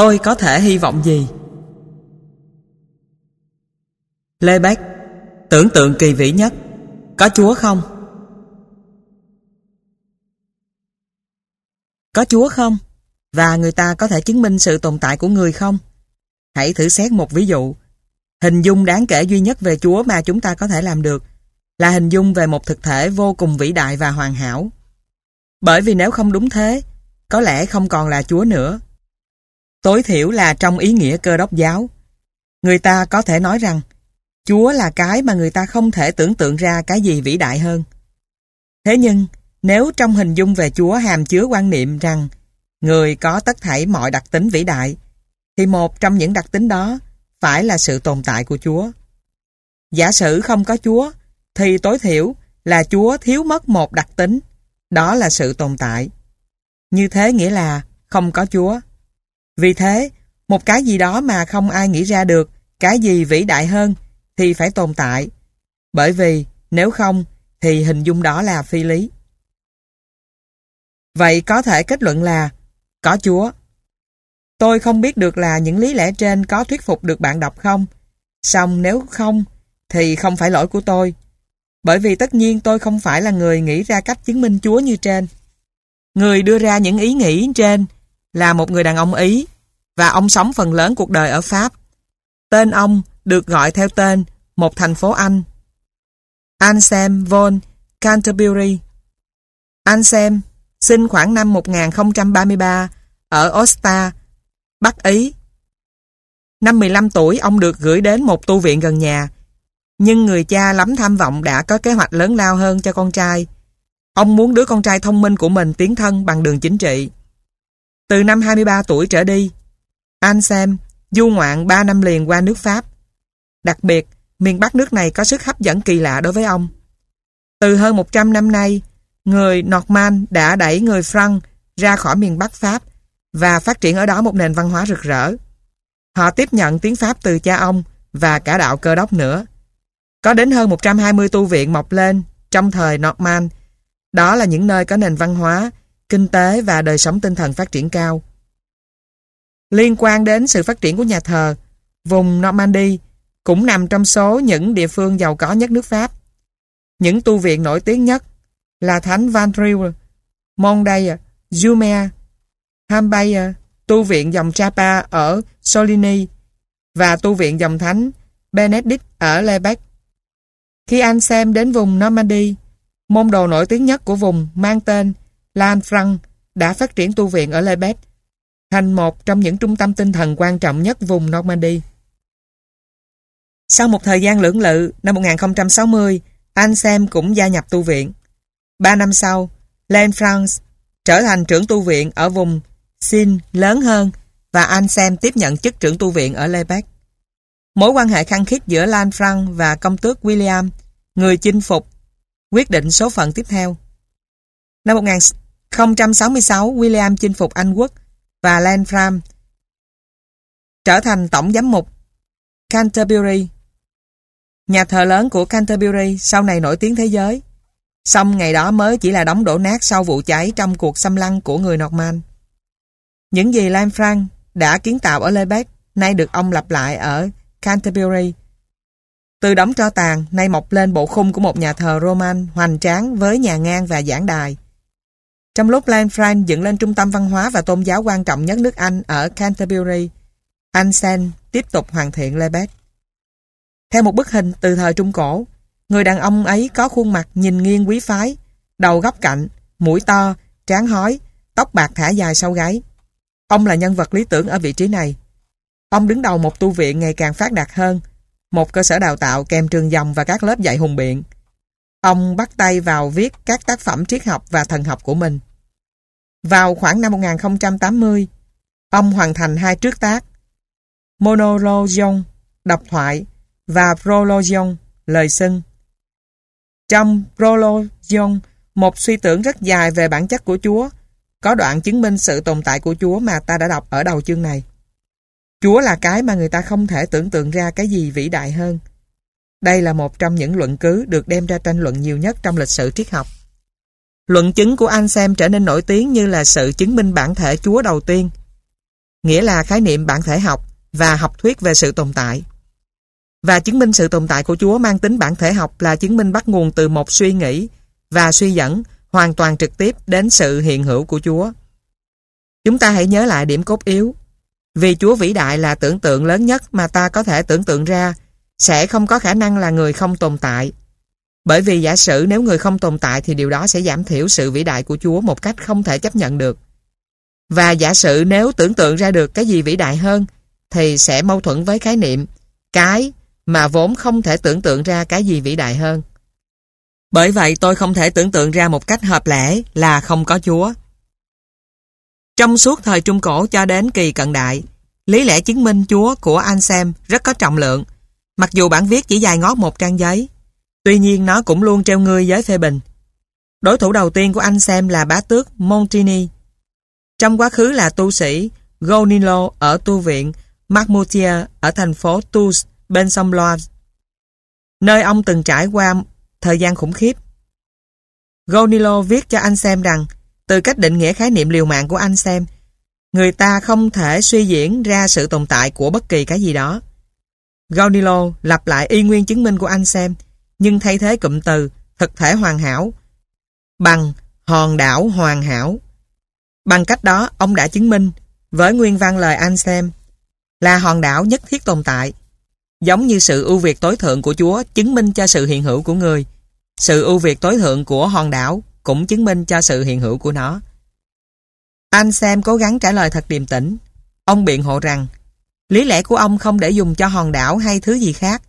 Tôi có thể hy vọng gì? Lê Bách Tưởng tượng kỳ vĩ nhất Có Chúa không? Có Chúa không? Và người ta có thể chứng minh sự tồn tại của người không? Hãy thử xét một ví dụ. Hình dung đáng kể duy nhất về Chúa mà chúng ta có thể làm được là hình dung về một thực thể vô cùng vĩ đại và hoàn hảo. Bởi vì nếu không đúng thế, có lẽ không còn là Chúa nữa. Tối thiểu là trong ý nghĩa cơ đốc giáo. Người ta có thể nói rằng Chúa là cái mà người ta không thể tưởng tượng ra cái gì vĩ đại hơn. Thế nhưng, nếu trong hình dung về Chúa hàm chứa quan niệm rằng người có tất thảy mọi đặc tính vĩ đại, thì một trong những đặc tính đó phải là sự tồn tại của Chúa. Giả sử không có Chúa, thì tối thiểu là Chúa thiếu mất một đặc tính, đó là sự tồn tại. Như thế nghĩa là không có Chúa. Vì thế, một cái gì đó mà không ai nghĩ ra được, cái gì vĩ đại hơn, thì phải tồn tại. Bởi vì nếu không, thì hình dung đó là phi lý. Vậy có thể kết luận là có Chúa. Tôi không biết được là những lý lẽ trên có thuyết phục được bạn đọc không. Xong nếu không, thì không phải lỗi của tôi. Bởi vì tất nhiên tôi không phải là người nghĩ ra cách chứng minh Chúa như trên. Người đưa ra những ý nghĩ trên là một người đàn ông Ý và ông sống phần lớn cuộc đời ở Pháp. Tên ông được gọi theo tên một thành phố Anh. Anselm von Canterbury Anselm sinh khoảng năm 1033 ở Osta, Bắc Ý. Năm 15 tuổi ông được gửi đến một tu viện gần nhà nhưng người cha lắm tham vọng đã có kế hoạch lớn lao hơn cho con trai. Ông muốn đứa con trai thông minh của mình tiến thân bằng đường chính trị. Từ năm 23 tuổi trở đi, Ansem du ngoạn 3 năm liền qua nước Pháp. Đặc biệt, miền Bắc nước này có sức hấp dẫn kỳ lạ đối với ông. Từ hơn 100 năm nay, người Norman đã đẩy người Franc ra khỏi miền Bắc Pháp và phát triển ở đó một nền văn hóa rực rỡ. Họ tiếp nhận tiếng Pháp từ cha ông và cả đạo cơ đốc nữa. Có đến hơn 120 tu viện mọc lên trong thời Norman. Đó là những nơi có nền văn hóa, kinh tế và đời sống tinh thần phát triển cao. Liên quan đến sự phát triển của nhà thờ, vùng Normandy cũng nằm trong số những địa phương giàu có nhất nước Pháp. Những tu viện nổi tiếng nhất là Thánh Van Riel, Monday, Jumer, Hambayer, tu viện dòng Chapa ở Soligny và tu viện dòng Thánh Benedict ở Lebec. Khi anh xem đến vùng Normandy, môn đồ nổi tiếng nhất của vùng mang tên Lanfranc đã phát triển tu viện ở Lebet, thành một trong những trung tâm tinh thần quan trọng nhất vùng Normandy. Sau một thời gian lưỡng lự, năm 1060, Anselm cũng gia nhập tu viện. Ba năm sau, Len France trở thành trưởng tu viện ở vùng Sin lớn hơn và Anselm tiếp nhận chức trưởng tu viện ở Lebec. Mối quan hệ khăng khít giữa Lan Franc và công tước William, người chinh phục, quyết định số phận tiếp theo. Năm 1066, William chinh phục Anh quốc và Lan trở thành tổng giám mục Canterbury. Nhà thờ lớn của Canterbury sau này nổi tiếng thế giới. Xong ngày đó mới chỉ là đóng đổ nát sau vụ cháy trong cuộc xâm lăng của người Norman. Những gì Lanfranc đã kiến tạo ở Lebec nay được ông lặp lại ở Canterbury. Từ đống tro tàn, nay mọc lên bộ khung của một nhà thờ Roman hoành tráng với nhà ngang và giảng đài. Trong lúc Lanfranc dựng lên trung tâm văn hóa và tôn giáo quan trọng nhất nước Anh ở Canterbury, Anselm tiếp tục hoàn thiện Lebet. Theo một bức hình từ thời Trung Cổ, người đàn ông ấy có khuôn mặt nhìn nghiêng quý phái, đầu góc cạnh, mũi to, trán hói, tóc bạc thả dài sau gáy. Ông là nhân vật lý tưởng ở vị trí này. Ông đứng đầu một tu viện ngày càng phát đạt hơn, một cơ sở đào tạo kèm trường dòng và các lớp dạy hùng biện. Ông bắt tay vào viết các tác phẩm triết học và thần học của mình. Vào khoảng năm 1080, ông hoàn thành hai trước tác Monologion, độc thoại và Prologion, lời xưng. Trong Prologion, một suy tưởng rất dài về bản chất của Chúa, có đoạn chứng minh sự tồn tại của Chúa mà ta đã đọc ở đầu chương này. Chúa là cái mà người ta không thể tưởng tượng ra cái gì vĩ đại hơn. Đây là một trong những luận cứ được đem ra tranh luận nhiều nhất trong lịch sử triết học. Luận chứng của Anselm trở nên nổi tiếng như là sự chứng minh bản thể Chúa đầu tiên. nghĩa là khái niệm bản thể học và học thuyết về sự tồn tại. Và chứng minh sự tồn tại của Chúa mang tính bản thể học là chứng minh bắt nguồn từ một suy nghĩ và suy dẫn hoàn toàn trực tiếp đến sự hiện hữu của Chúa. Chúng ta hãy nhớ lại điểm cốt yếu. Vì Chúa vĩ đại là tưởng tượng lớn nhất mà ta có thể tưởng tượng ra, sẽ không có khả năng là người không tồn tại. Bởi vì giả sử nếu người không tồn tại thì điều đó sẽ giảm thiểu sự vĩ đại của Chúa một cách không thể chấp nhận được. Và giả sử nếu tưởng tượng ra được cái gì vĩ đại hơn thì sẽ mâu thuẫn với khái niệm cái mà vốn không thể tưởng tượng ra cái gì vĩ đại hơn. Bởi vậy tôi không thể tưởng tượng ra một cách hợp lẽ là không có Chúa. Trong suốt thời Trung Cổ cho đến kỳ cận đại, lý lẽ chứng minh Chúa của Anselm rất có trọng lượng, mặc dù bản viết chỉ dài ngót một trang giấy. Tuy nhiên nó cũng luôn treo ngươi giới phê bình. Đối thủ đầu tiên của anh xem là bá tước Montini. Trong quá khứ là tu sĩ Gonilo ở tu viện Marmoutier ở thành phố Tours bên sông Loire, nơi ông từng trải qua thời gian khủng khiếp. Gonilo viết cho anh xem rằng từ cách định nghĩa khái niệm liều mạng của anh xem người ta không thể suy diễn ra sự tồn tại của bất kỳ cái gì đó. Gaudilo lặp lại y nguyên chứng minh của anh xem nhưng thay thế cụm từ thực thể hoàn hảo bằng hòn đảo hoàn hảo. Bằng cách đó, ông đã chứng minh với nguyên văn lời anh xem là hòn đảo nhất thiết tồn tại. Giống như sự ưu việt tối thượng của Chúa chứng minh cho sự hiện hữu của người, sự ưu việt tối thượng của hòn đảo cũng chứng minh cho sự hiện hữu của nó. Anh xem cố gắng trả lời thật điềm tĩnh. Ông biện hộ rằng lý lẽ của ông không để dùng cho hòn đảo hay thứ gì khác,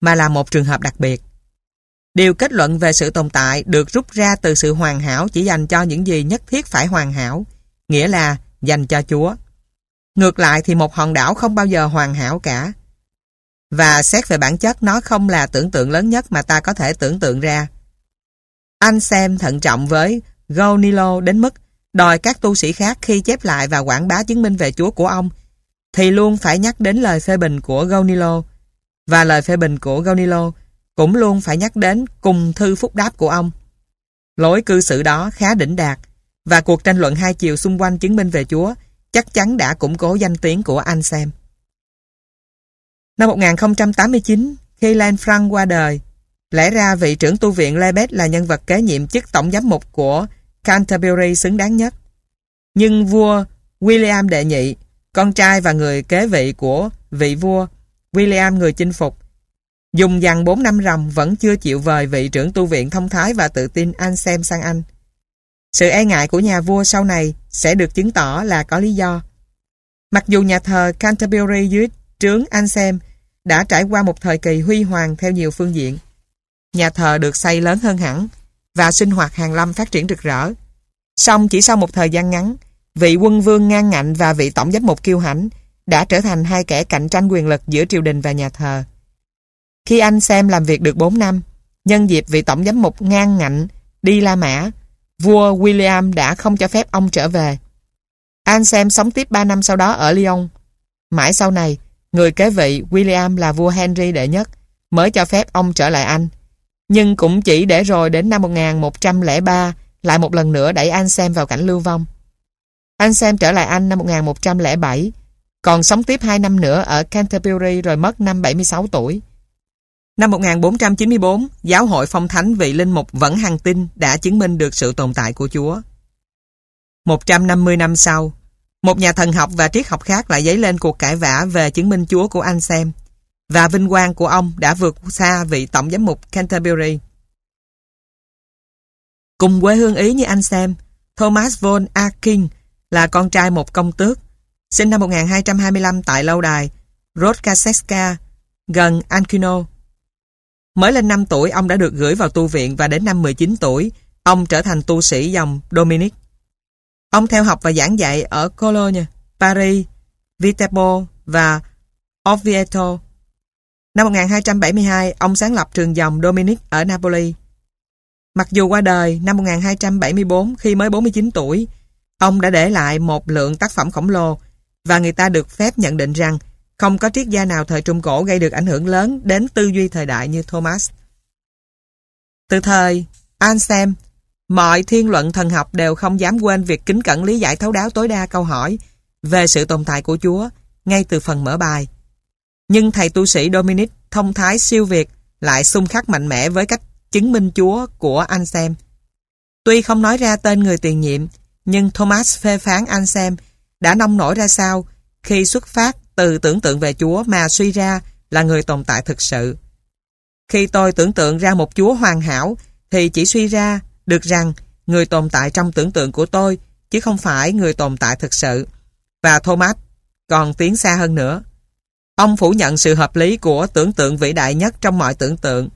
mà là một trường hợp đặc biệt. Điều kết luận về sự tồn tại được rút ra từ sự hoàn hảo chỉ dành cho những gì nhất thiết phải hoàn hảo, nghĩa là dành cho Chúa. Ngược lại thì một hòn đảo không bao giờ hoàn hảo cả. Và xét về bản chất nó không là tưởng tượng lớn nhất mà ta có thể tưởng tượng ra. Anh xem thận trọng với Gonilo đến mức đòi các tu sĩ khác khi chép lại và quảng bá chứng minh về Chúa của ông thì luôn phải nhắc đến lời phê bình của Gonilo và lời phê bình của Gonilo cũng luôn phải nhắc đến cùng thư phúc đáp của ông. Lối cư xử đó khá đỉnh đạt và cuộc tranh luận hai chiều xung quanh chứng minh về Chúa chắc chắn đã củng cố danh tiếng của anh xem. Năm 1089, khi Lan Frank qua đời, lẽ ra vị trưởng tu viện Lebet là nhân vật kế nhiệm chức tổng giám mục của Canterbury xứng đáng nhất. Nhưng vua William đệ nhị, con trai và người kế vị của vị vua William người chinh phục, dùng dằn 4 năm ròng vẫn chưa chịu vời vị trưởng tu viện thông thái và tự tin Anselm sang Anh. Sự e ngại của nhà vua sau này sẽ được chứng tỏ là có lý do. Mặc dù nhà thờ Canterbury dưới trướng Anselm đã trải qua một thời kỳ huy hoàng theo nhiều phương diện. Nhà thờ được xây lớn hơn hẳn và sinh hoạt hàng lâm phát triển rực rỡ. Song chỉ sau một thời gian ngắn, vị quân vương ngang ngạnh và vị tổng giám mục kiêu hãnh đã trở thành hai kẻ cạnh tranh quyền lực giữa triều đình và nhà thờ. Khi anh xem làm việc được 4 năm, nhân dịp vị tổng giám mục ngang ngạnh đi La Mã, vua William đã không cho phép ông trở về. anh xem sống tiếp 3 năm sau đó ở Lyon. Mãi sau này, người kế vị William là vua Henry đệ nhất mới cho phép ông trở lại Anh. Nhưng cũng chỉ để rồi đến năm 1103 lại một lần nữa đẩy Anselm vào cảnh lưu vong. Anselm trở lại Anh năm 1107 còn sống tiếp 2 năm nữa ở Canterbury rồi mất năm 76 tuổi. Năm 1494, Giáo hội Phong Thánh vị Linh Mục vẫn hằng tin đã chứng minh được sự tồn tại của Chúa. 150 năm sau, một nhà thần học và triết học khác lại dấy lên cuộc cãi vã về chứng minh Chúa của anh xem và vinh quang của ông đã vượt xa vị tổng giám mục Canterbury. Cùng quê hương Ý như anh xem, Thomas von Akin là con trai một công tước, sinh năm 1225 tại lâu đài Rodkaseska, gần Ankino. Mới lên 5 tuổi, ông đã được gửi vào tu viện và đến năm 19 tuổi, ông trở thành tu sĩ dòng Dominic. Ông theo học và giảng dạy ở Cologne, Paris, Viterbo và Oviedo. Năm 1272, ông sáng lập trường dòng Dominic ở Napoli. Mặc dù qua đời năm 1274 khi mới 49 tuổi, ông đã để lại một lượng tác phẩm khổng lồ và người ta được phép nhận định rằng không có triết gia nào thời Trung Cổ gây được ảnh hưởng lớn đến tư duy thời đại như Thomas. Từ thời Anselm, mọi thiên luận thần học đều không dám quên việc kính cẩn lý giải thấu đáo tối đa câu hỏi về sự tồn tại của Chúa ngay từ phần mở bài. Nhưng thầy tu sĩ Dominic thông thái siêu việt lại xung khắc mạnh mẽ với cách chứng minh Chúa của Anselm. Tuy không nói ra tên người tiền nhiệm, nhưng Thomas phê phán Anselm đã nông nổi ra sao khi xuất phát từ tưởng tượng về Chúa mà suy ra là người tồn tại thực sự. Khi tôi tưởng tượng ra một Chúa hoàn hảo, thì chỉ suy ra được rằng người tồn tại trong tưởng tượng của tôi chứ không phải người tồn tại thực sự. Và Thomas còn tiến xa hơn nữa. Ông phủ nhận sự hợp lý của tưởng tượng vĩ đại nhất trong mọi tưởng tượng.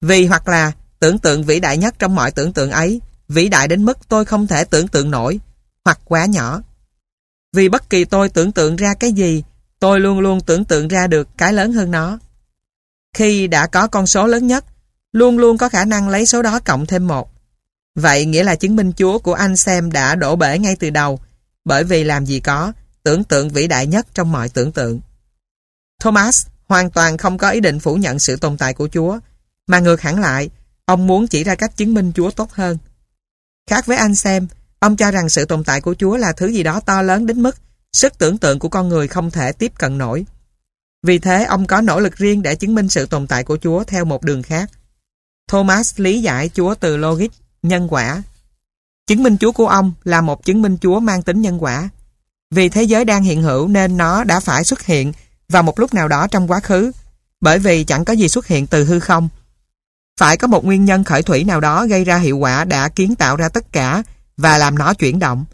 Vì hoặc là tưởng tượng vĩ đại nhất trong mọi tưởng tượng ấy vĩ đại đến mức tôi không thể tưởng tượng nổi, hoặc quá nhỏ. Vì bất kỳ tôi tưởng tượng ra cái gì, tôi luôn luôn tưởng tượng ra được cái lớn hơn nó. Khi đã có con số lớn nhất, luôn luôn có khả năng lấy số đó cộng thêm một. Vậy nghĩa là chứng minh Chúa của anh xem đã đổ bể ngay từ đầu, bởi vì làm gì có tưởng tượng vĩ đại nhất trong mọi tưởng tượng. Thomas hoàn toàn không có ý định phủ nhận sự tồn tại của Chúa, mà ngược hẳn lại, ông muốn chỉ ra cách chứng minh Chúa tốt hơn. Khác với anh xem ông cho rằng sự tồn tại của Chúa là thứ gì đó to lớn đến mức sức tưởng tượng của con người không thể tiếp cận nổi. Vì thế ông có nỗ lực riêng để chứng minh sự tồn tại của Chúa theo một đường khác. Thomas lý giải Chúa từ logic, nhân quả. Chứng minh Chúa của ông là một chứng minh Chúa mang tính nhân quả. Vì thế giới đang hiện hữu nên nó đã phải xuất hiện vào một lúc nào đó trong quá khứ, bởi vì chẳng có gì xuất hiện từ hư không. Phải có một nguyên nhân khởi thủy nào đó gây ra hiệu quả đã kiến tạo ra tất cả và làm nó chuyển động.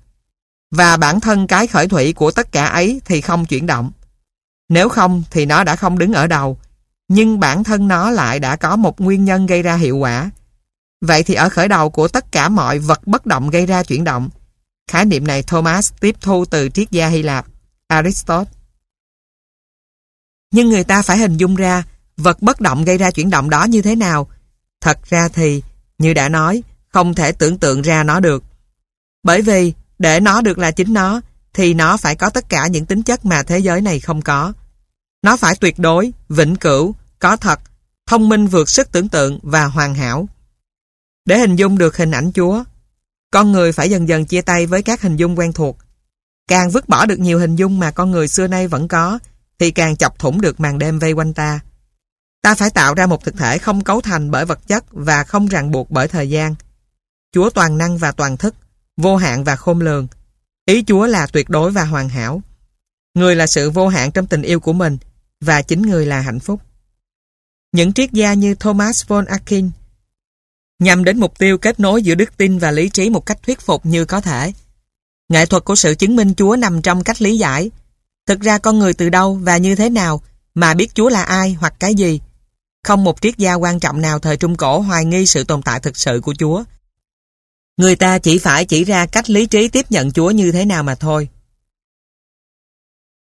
Và bản thân cái khởi thủy của tất cả ấy thì không chuyển động. Nếu không thì nó đã không đứng ở đầu, nhưng bản thân nó lại đã có một nguyên nhân gây ra hiệu quả. Vậy thì ở khởi đầu của tất cả mọi vật bất động gây ra chuyển động, khái niệm này Thomas tiếp thu từ triết gia Hy Lạp, Aristotle. Nhưng người ta phải hình dung ra vật bất động gây ra chuyển động đó như thế nào. Thật ra thì, như đã nói, không thể tưởng tượng ra nó được. Bởi vì, để nó được là chính nó, thì nó phải có tất cả những tính chất mà thế giới này không có. Nó phải tuyệt đối, vĩnh cửu, có thật, thông minh vượt sức tưởng tượng và hoàn hảo. Để hình dung được hình ảnh Chúa, con người phải dần dần chia tay với các hình dung quen thuộc. Càng vứt bỏ được nhiều hình dung mà con người xưa nay vẫn có, thì càng chọc thủng được màn đêm vây quanh ta. Ta phải tạo ra một thực thể không cấu thành bởi vật chất và không ràng buộc bởi thời gian. Chúa toàn năng và toàn thức, vô hạn và khôn lường. Ý Chúa là tuyệt đối và hoàn hảo. Người là sự vô hạn trong tình yêu của mình và chính người là hạnh phúc. Những triết gia như Thomas von Aquin nhằm đến mục tiêu kết nối giữa đức tin và lý trí một cách thuyết phục như có thể. Nghệ thuật của sự chứng minh Chúa nằm trong cách lý giải. Thực ra con người từ đâu và như thế nào mà biết Chúa là ai hoặc cái gì. Không một triết gia quan trọng nào thời Trung Cổ hoài nghi sự tồn tại thực sự của Chúa. Người ta chỉ phải chỉ ra cách lý trí tiếp nhận Chúa như thế nào mà thôi.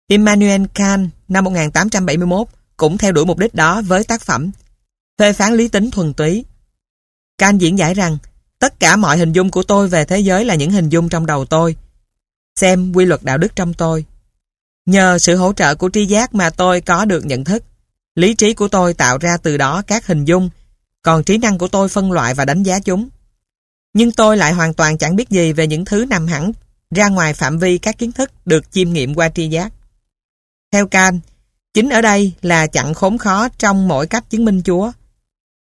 Immanuel Kant năm 1871 cũng theo đuổi mục đích đó với tác phẩm Phê phán lý tính thuần túy. Kant diễn giải rằng, tất cả mọi hình dung của tôi về thế giới là những hình dung trong đầu tôi. Xem quy luật đạo đức trong tôi. Nhờ sự hỗ trợ của tri giác mà tôi có được nhận thức. Lý trí của tôi tạo ra từ đó các hình dung, còn trí năng của tôi phân loại và đánh giá chúng. Nhưng tôi lại hoàn toàn chẳng biết gì về những thứ nằm hẳn ra ngoài phạm vi các kiến thức được chiêm nghiệm qua tri giác. Theo Kant, chính ở đây là chặn khốn khó trong mỗi cách chứng minh Chúa.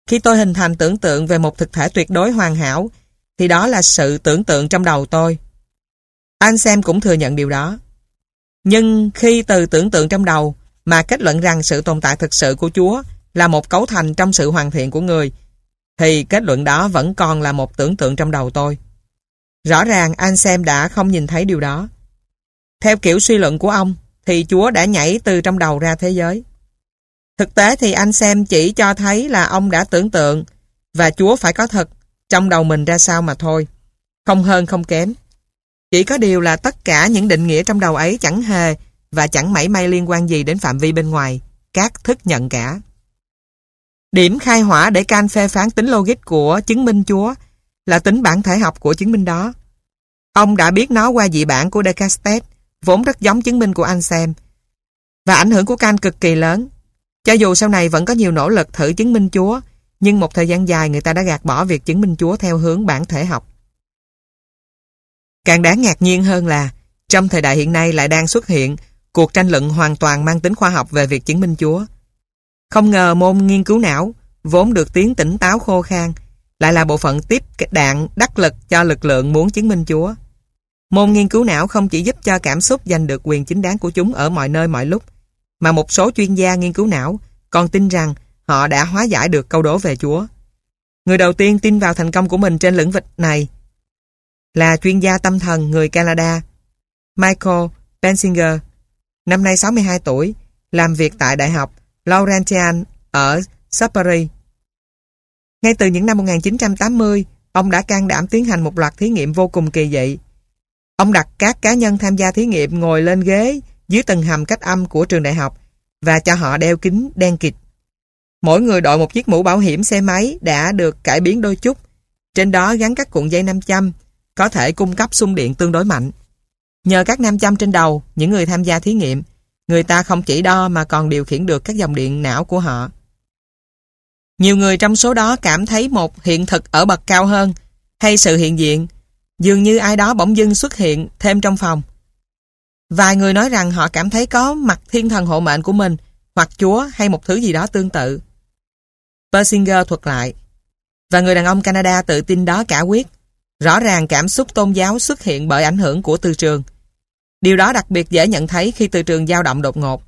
Khi tôi hình thành tưởng tượng về một thực thể tuyệt đối hoàn hảo, thì đó là sự tưởng tượng trong đầu tôi. Anh xem cũng thừa nhận điều đó. Nhưng khi từ tưởng tượng trong đầu mà kết luận rằng sự tồn tại thực sự của Chúa là một cấu thành trong sự hoàn thiện của người, thì kết luận đó vẫn còn là một tưởng tượng trong đầu tôi. Rõ ràng anh xem đã không nhìn thấy điều đó. Theo kiểu suy luận của ông, thì Chúa đã nhảy từ trong đầu ra thế giới. Thực tế thì anh xem chỉ cho thấy là ông đã tưởng tượng và Chúa phải có thật trong đầu mình ra sao mà thôi. Không hơn không kém. Chỉ có điều là tất cả những định nghĩa trong đầu ấy chẳng hề và chẳng mảy may liên quan gì đến phạm vi bên ngoài, các thức nhận cả. Điểm khai hỏa để can phê phán tính logic của chứng minh Chúa là tính bản thể học của chứng minh đó. Ông đã biết nó qua dị bản của Descartes, vốn rất giống chứng minh của anh xem. Và ảnh hưởng của can cực kỳ lớn. Cho dù sau này vẫn có nhiều nỗ lực thử chứng minh Chúa, nhưng một thời gian dài người ta đã gạt bỏ việc chứng minh Chúa theo hướng bản thể học. Càng đáng ngạc nhiên hơn là Trong thời đại hiện nay lại đang xuất hiện cuộc tranh luận hoàn toàn mang tính khoa học về việc chứng minh Chúa. Không ngờ môn nghiên cứu não, vốn được tiếng tỉnh táo khô khan, lại là bộ phận tiếp đạn đắc lực cho lực lượng muốn chứng minh Chúa. Môn nghiên cứu não không chỉ giúp cho cảm xúc giành được quyền chính đáng của chúng ở mọi nơi mọi lúc, mà một số chuyên gia nghiên cứu não còn tin rằng họ đã hóa giải được câu đố về Chúa. Người đầu tiên tin vào thành công của mình trên lĩnh vực này là chuyên gia tâm thần người Canada Michael Bensinger, năm nay 62 tuổi, làm việc tại Đại học Laurentian ở Sudbury. Ngay từ những năm 1980, ông đã can đảm tiến hành một loạt thí nghiệm vô cùng kỳ dị. Ông đặt các cá nhân tham gia thí nghiệm ngồi lên ghế dưới tầng hầm cách âm của trường đại học và cho họ đeo kính đen kịt. Mỗi người đội một chiếc mũ bảo hiểm xe máy đã được cải biến đôi chút. Trên đó gắn các cuộn dây nam châm, có thể cung cấp xung điện tương đối mạnh. Nhờ các nam châm trên đầu, những người tham gia thí nghiệm, người ta không chỉ đo mà còn điều khiển được các dòng điện não của họ. Nhiều người trong số đó cảm thấy một hiện thực ở bậc cao hơn, hay sự hiện diện, dường như ai đó bỗng dưng xuất hiện thêm trong phòng. Vài người nói rằng họ cảm thấy có mặt thiên thần hộ mệnh của mình, hoặc Chúa hay một thứ gì đó tương tự. Persinger thuật lại, và người đàn ông Canada tự tin đó cả quyết. Rõ ràng cảm xúc tôn giáo xuất hiện bởi ảnh hưởng của từ trường. Điều đó đặc biệt dễ nhận thấy khi từ trường dao động đột ngột.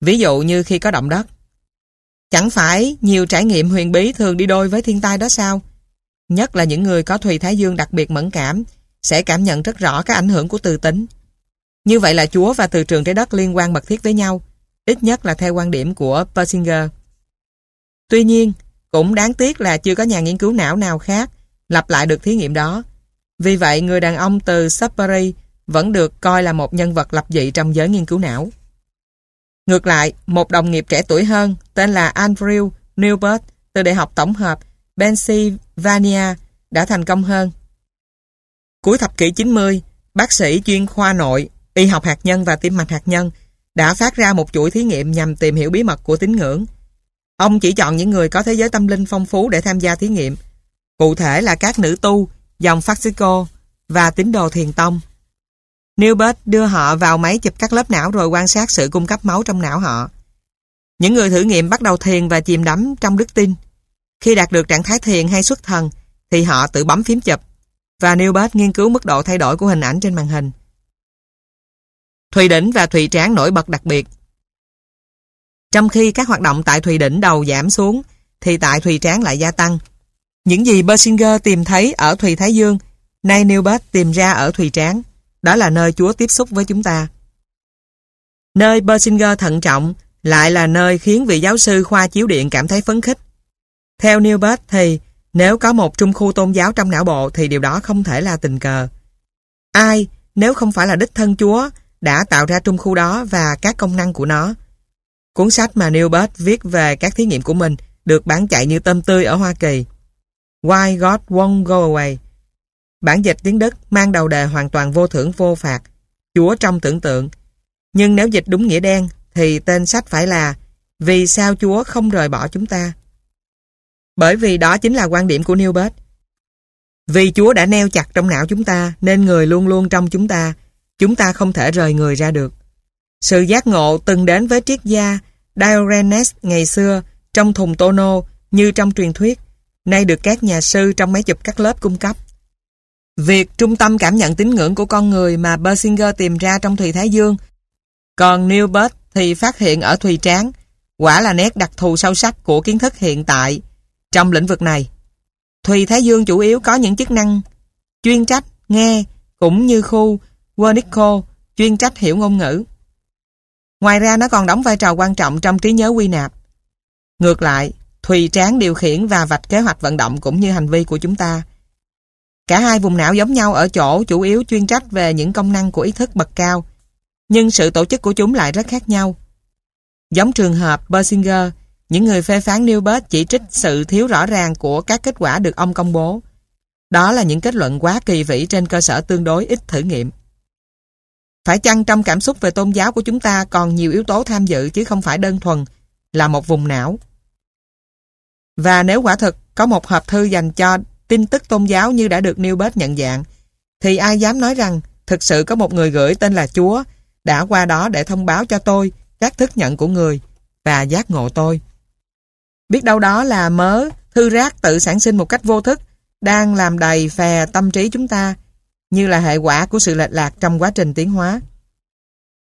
Ví dụ như khi có động đất. Chẳng phải nhiều trải nghiệm huyền bí thường đi đôi với thiên tai đó sao? Nhất là những người có thùy thái dương đặc biệt mẫn cảm sẽ cảm nhận rất rõ các ảnh hưởng của từ tính. Như vậy là Chúa và từ trường trái đất liên quan mật thiết với nhau, ít nhất là theo quan điểm của Persinger. Tuy nhiên, cũng đáng tiếc là chưa có nhà nghiên cứu não nào khác lặp lại được thí nghiệm đó. Vì vậy, người đàn ông từ Sudbury vẫn được coi là một nhân vật lập dị trong giới nghiên cứu não. Ngược lại, một đồng nghiệp trẻ tuổi hơn tên là Andrew Newbert từ Đại học Tổng hợp Pennsylvania đã thành công hơn. Cuối thập kỷ 90, bác sĩ chuyên khoa nội, y học hạt nhân và tim mạch hạt nhân đã phát ra một chuỗi thí nghiệm nhằm tìm hiểu bí mật của tín ngưỡng. Ông chỉ chọn những người có thế giới tâm linh phong phú để tham gia thí nghiệm cụ thể là các nữ tu, dòng Faxico và tín đồ thiền tông. Newbert đưa họ vào máy chụp các lớp não rồi quan sát sự cung cấp máu trong não họ. Những người thử nghiệm bắt đầu thiền và chìm đắm trong đức tin. Khi đạt được trạng thái thiền hay xuất thần, thì họ tự bấm phím chụp và Newbert nghiên cứu mức độ thay đổi của hình ảnh trên màn hình. Thùy Đỉnh và Thùy Tráng nổi bật đặc biệt. Trong khi các hoạt động tại Thùy Đỉnh đầu giảm xuống, thì tại Thùy Tráng lại gia tăng. Những gì Bersinger tìm thấy ở Thùy Thái Dương, nay Newbert tìm ra ở Thùy Tráng. Đó là nơi Chúa tiếp xúc với chúng ta. Nơi Bersinger thận trọng lại là nơi khiến vị giáo sư khoa chiếu điện cảm thấy phấn khích. Theo Newbert thì nếu có một trung khu tôn giáo trong não bộ thì điều đó không thể là tình cờ. Ai, nếu không phải là đích thân Chúa, đã tạo ra trung khu đó và các công năng của nó. Cuốn sách mà Newbert viết về các thí nghiệm của mình được bán chạy như tôm tươi ở Hoa Kỳ. Why God Won't Go Away. Bản dịch tiếng Đức mang đầu đề hoàn toàn vô thưởng vô phạt, Chúa trong tưởng tượng. Nhưng nếu dịch đúng nghĩa đen, thì tên sách phải là Vì sao Chúa không rời bỏ chúng ta? Bởi vì đó chính là quan điểm của Newbert. Vì Chúa đã neo chặt trong não chúng ta, nên người luôn luôn trong chúng ta. Chúng ta không thể rời người ra được. Sự giác ngộ từng đến với triết gia Diogenes ngày xưa trong thùng tono như trong truyền thuyết nay được các nhà sư trong máy chụp các lớp cung cấp. Việc trung tâm cảm nhận tín ngưỡng của con người mà Bersinger tìm ra trong Thùy Thái Dương, còn Newbert thì phát hiện ở Thùy Tráng, quả là nét đặc thù sâu sắc của kiến thức hiện tại trong lĩnh vực này. Thùy Thái Dương chủ yếu có những chức năng chuyên trách, nghe, cũng như khu Wernicke chuyên trách hiểu ngôn ngữ. Ngoài ra nó còn đóng vai trò quan trọng trong trí nhớ quy nạp. Ngược lại, Thùy Tráng điều khiển và vạch kế hoạch vận động cũng như hành vi của chúng ta. Cả hai vùng não giống nhau ở chỗ chủ yếu chuyên trách về những công năng của ý thức bậc cao, nhưng sự tổ chức của chúng lại rất khác nhau. Giống trường hợp Bersinger, những người phê phán Newbert chỉ trích sự thiếu rõ ràng của các kết quả được ông công bố. Đó là những kết luận quá kỳ vĩ trên cơ sở tương đối ít thử nghiệm. Phải chăng trong cảm xúc về tôn giáo của chúng ta còn nhiều yếu tố tham dự chứ không phải đơn thuần là một vùng não. Và nếu quả thực có một hộp thư dành cho tin tức tôn giáo như đã được Newbert nhận dạng, thì ai dám nói rằng thực sự có một người gửi tên là Chúa đã qua đó để thông báo cho tôi các thức nhận của người và giác ngộ tôi. Biết đâu đó là mớ thư rác tự sản sinh một cách vô thức đang làm đầy phè tâm trí chúng ta như là hệ quả của sự lệch lạc trong quá trình tiến hóa.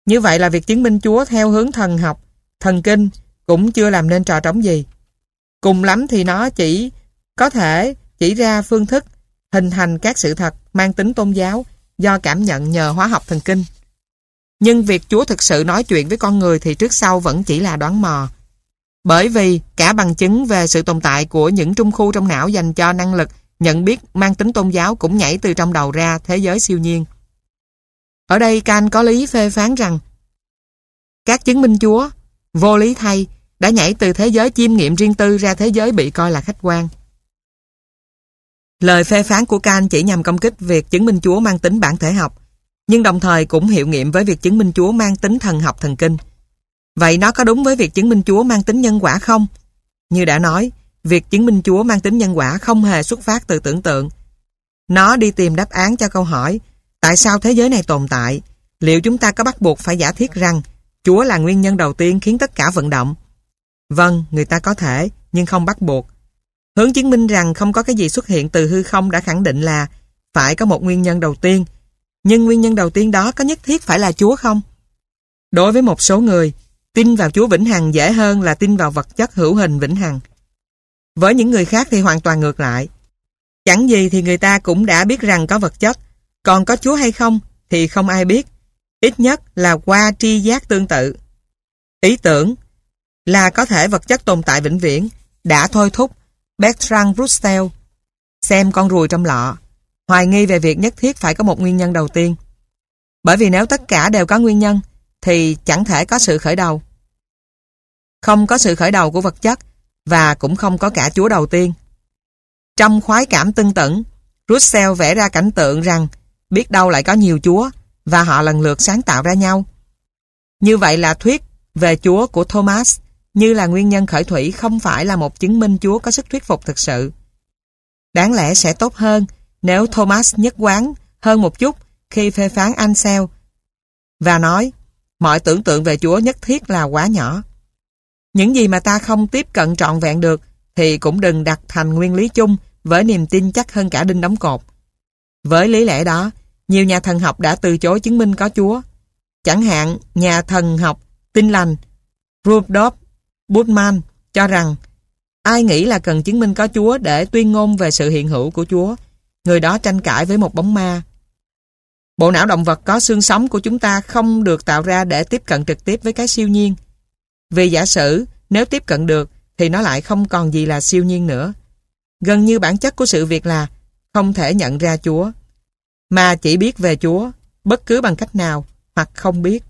Như vậy là việc chứng minh Chúa theo hướng thần học, thần kinh cũng chưa làm nên trò trống gì. Cùng lắm thì nó chỉ có thể chỉ ra phương thức hình thành các sự thật mang tính tôn giáo do cảm nhận nhờ hóa học thần kinh. Nhưng việc Chúa thực sự nói chuyện với con người thì trước sau vẫn chỉ là đoán mò. Bởi vì cả bằng chứng về sự tồn tại của những trung khu trong não dành cho năng lực nhận biết mang tính tôn giáo cũng nhảy từ trong đầu ra thế giới siêu nhiên. Ở đây Can có lý phê phán rằng các chứng minh Chúa, vô lý thay, đã nhảy từ thế giới chiêm nghiệm riêng tư ra thế giới bị coi là khách quan. Lời phê phán của Can chỉ nhằm công kích việc chứng minh Chúa mang tính bản thể học, nhưng đồng thời cũng hiệu nghiệm với việc chứng minh Chúa mang tính thần học thần kinh. Vậy nó có đúng với việc chứng minh Chúa mang tính nhân quả không? Như đã nói, việc chứng minh Chúa mang tính nhân quả không hề xuất phát từ tưởng tượng. Nó đi tìm đáp án cho câu hỏi tại sao thế giới này tồn tại? Liệu chúng ta có bắt buộc phải giả thiết rằng Chúa là nguyên nhân đầu tiên khiến tất cả vận động? Vâng, người ta có thể, nhưng không bắt buộc. Hướng chứng minh rằng không có cái gì xuất hiện từ hư không đã khẳng định là phải có một nguyên nhân đầu tiên. Nhưng nguyên nhân đầu tiên đó có nhất thiết phải là Chúa không? Đối với một số người, tin vào Chúa Vĩnh Hằng dễ hơn là tin vào vật chất hữu hình Vĩnh Hằng. Với những người khác thì hoàn toàn ngược lại. Chẳng gì thì người ta cũng đã biết rằng có vật chất, còn có Chúa hay không thì không ai biết. Ít nhất là qua tri giác tương tự. Ý tưởng là có thể vật chất tồn tại vĩnh viễn đã thôi thúc Bertrand Russell xem con ruồi trong lọ hoài nghi về việc nhất thiết phải có một nguyên nhân đầu tiên. Bởi vì nếu tất cả đều có nguyên nhân thì chẳng thể có sự khởi đầu. Không có sự khởi đầu của vật chất và cũng không có cả Chúa đầu tiên. Trong khoái cảm tưng tẩn, Russell vẽ ra cảnh tượng rằng biết đâu lại có nhiều Chúa và họ lần lượt sáng tạo ra nhau. Như vậy là thuyết về Chúa của Thomas như là nguyên nhân khởi thủy không phải là một chứng minh Chúa có sức thuyết phục thực sự. Đáng lẽ sẽ tốt hơn nếu Thomas nhất quán hơn một chút khi phê phán Ansel và nói mọi tưởng tượng về Chúa nhất thiết là quá nhỏ. Những gì mà ta không tiếp cận trọn vẹn được thì cũng đừng đặt thành nguyên lý chung với niềm tin chắc hơn cả đinh đóng cột. Với lý lẽ đó, nhiều nhà thần học đã từ chối chứng minh có Chúa. Chẳng hạn, nhà thần học tin lành Rudolf Bultmann cho rằng ai nghĩ là cần chứng minh có Chúa để tuyên ngôn về sự hiện hữu của Chúa, người đó tranh cãi với một bóng ma. Bộ não động vật có xương sống của chúng ta không được tạo ra để tiếp cận trực tiếp với cái siêu nhiên. Vì giả sử, nếu tiếp cận được, thì nó lại không còn gì là siêu nhiên nữa. Gần như bản chất của sự việc là không thể nhận ra Chúa, mà chỉ biết về Chúa, bất cứ bằng cách nào, hoặc không biết.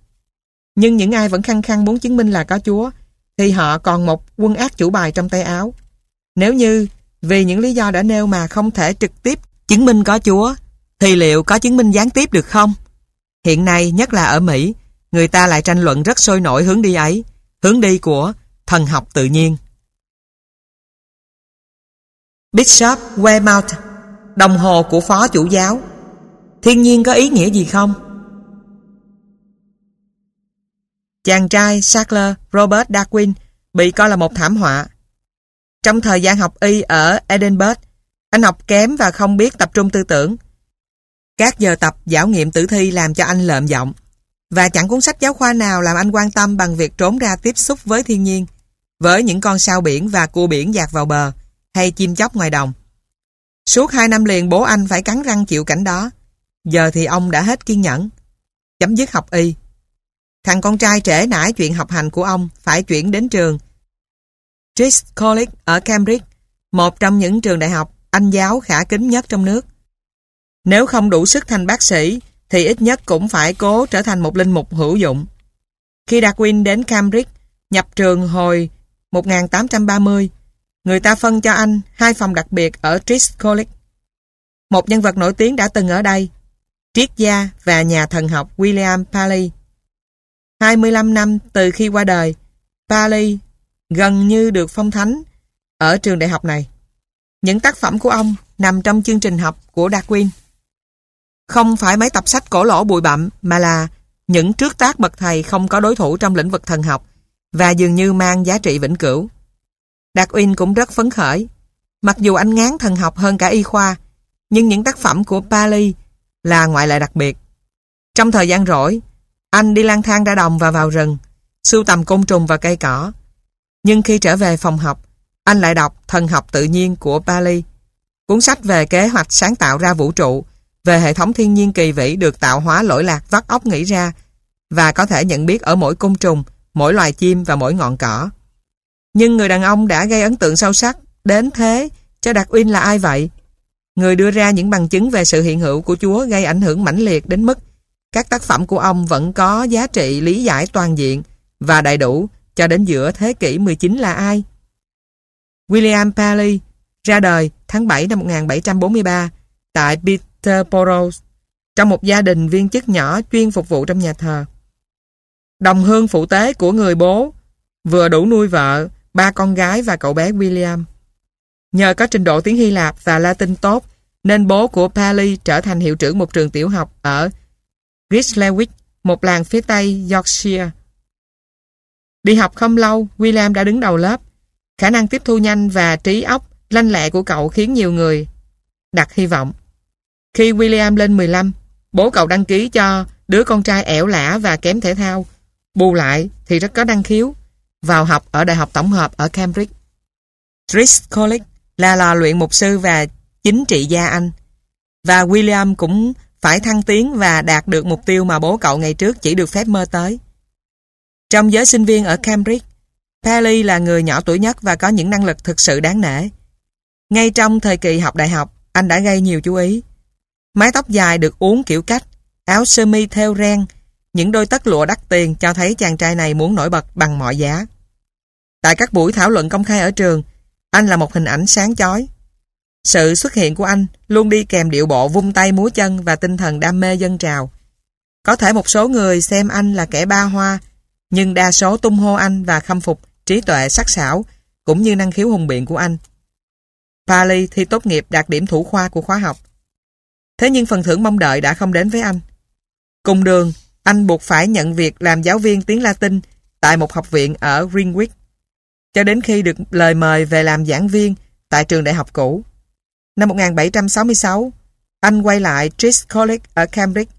Nhưng những ai vẫn khăng khăng muốn chứng minh là có Chúa, thì họ còn một quân ác chủ bài trong tay áo. Nếu như, vì những lý do đã nêu mà không thể trực tiếp chứng minh có Chúa, thì liệu có chứng minh gián tiếp được không? Hiện nay, nhất là ở Mỹ, người ta lại tranh luận rất sôi nổi hướng đi ấy, hướng đi của thần học tự nhiên. Bishop Weymouth, đồng hồ của phó chủ giáo. Thiên nhiên có ý nghĩa gì không? Chàng trai Sackler Robert Darwin bị coi là một thảm họa. Trong thời gian học y ở Edinburgh, anh học kém và không biết tập trung tư tưởng. Các giờ tập giảo nghiệm tử thi làm cho anh lợm giọng và chẳng cuốn sách giáo khoa nào làm anh quan tâm bằng việc trốn ra tiếp xúc với thiên nhiên với những con sao biển và cua biển dạt vào bờ hay chim chóc ngoài đồng. Suốt hai năm liền bố anh phải cắn răng chịu cảnh đó. Giờ thì ông đã hết kiên nhẫn. Chấm dứt học y. Thằng con trai trễ nải chuyện học hành của ông phải chuyển đến trường Trist College ở Cambridge, một trong những trường đại học Anh giáo khả kính nhất trong nước. Nếu không đủ sức thành bác sĩ, thì ít nhất cũng phải cố trở thành một linh mục hữu dụng. Khi Darwin đến Cambridge, nhập trường hồi 1830, người ta phân cho anh hai phòng đặc biệt ở Trist College. Một nhân vật nổi tiếng đã từng ở đây, triết gia và nhà thần học William Paley. 25 năm từ khi qua đời, Paley gần như được phong thánh ở trường đại học này. Những tác phẩm của ông nằm trong chương trình học của Darwin. Không phải mấy tập sách cổ lỗ bụi bặm mà là những trước tác bậc thầy không có đối thủ trong lĩnh vực thần học và dường như mang giá trị vĩnh cửu. Darwin cũng rất phấn khởi. Mặc dù anh ngán thần học hơn cả y khoa, nhưng những tác phẩm của Pali là ngoại lệ đặc biệt. Trong thời gian rỗi, anh đi lang thang ra đồng và vào rừng, sưu tầm côn trùng và cây cỏ. Nhưng khi trở về phòng học, anh lại đọc Thần học tự nhiên của Pali, cuốn sách về kế hoạch sáng tạo ra vũ trụ, về hệ thống thiên nhiên kỳ vĩ được tạo hóa lỗi lạc vắt óc nghĩ ra và có thể nhận biết ở mỗi côn trùng, mỗi loài chim và mỗi ngọn cỏ. Nhưng người đàn ông đã gây ấn tượng sâu sắc đến thế cho Đạt Uyên là ai vậy? Người đưa ra những bằng chứng về sự hiện hữu của Chúa gây ảnh hưởng mãnh liệt đến mức các tác phẩm của ông vẫn có giá trị lý giải toàn diện và đầy đủ cho đến giữa thế kỷ 19 là ai? William Paley ra đời tháng 7 năm 1743 tại Peterborough trong một gia đình viên chức nhỏ chuyên phục vụ trong nhà thờ. Đồng hương phụ tế của người bố vừa đủ nuôi vợ, ba con gái và cậu bé William. Nhờ có trình độ tiếng Hy Lạp và Latin tốt nên bố của Paley trở thành hiệu trưởng một trường tiểu học ở Grislewick, một làng phía tây Yorkshire. Đi học không lâu, William đã đứng đầu lớp. Khả năng tiếp thu nhanh và trí óc lanh lẹ của cậu khiến nhiều người đặt hy vọng. Khi William lên 15, bố cậu đăng ký cho đứa con trai ẻo lả và kém thể thao. Bù lại thì rất có năng khiếu, vào học ở Đại học Tổng hợp ở Cambridge. Trist College là lò luyện mục sư và chính trị gia Anh. Và William cũng phải thăng tiến và đạt được mục tiêu mà bố cậu ngày trước chỉ được phép mơ tới. Trong giới sinh viên ở Cambridge, Pally là người nhỏ tuổi nhất và có những năng lực thực sự đáng nể. Ngay trong thời kỳ học đại học, anh đã gây nhiều chú ý. Mái tóc dài được uống kiểu cách, áo sơ mi theo ren, những đôi tất lụa đắt tiền cho thấy chàng trai này muốn nổi bật bằng mọi giá. Tại các buổi thảo luận công khai ở trường, anh là một hình ảnh sáng chói. Sự xuất hiện của anh luôn đi kèm điệu bộ vung tay múa chân và tinh thần đam mê dân trào. Có thể một số người xem anh là kẻ ba hoa, nhưng đa số tung hô anh và khâm phục trí tuệ sắc sảo cũng như năng khiếu hùng biện của anh. Pali thi tốt nghiệp đạt điểm thủ khoa của khóa học. Thế nhưng phần thưởng mong đợi đã không đến với anh. Cùng đường, anh buộc phải nhận việc làm giáo viên tiếng Latin tại một học viện ở Greenwich, cho đến khi được lời mời về làm giảng viên tại trường đại học cũ. Năm 1766, anh quay lại Trist College ở Cambridge.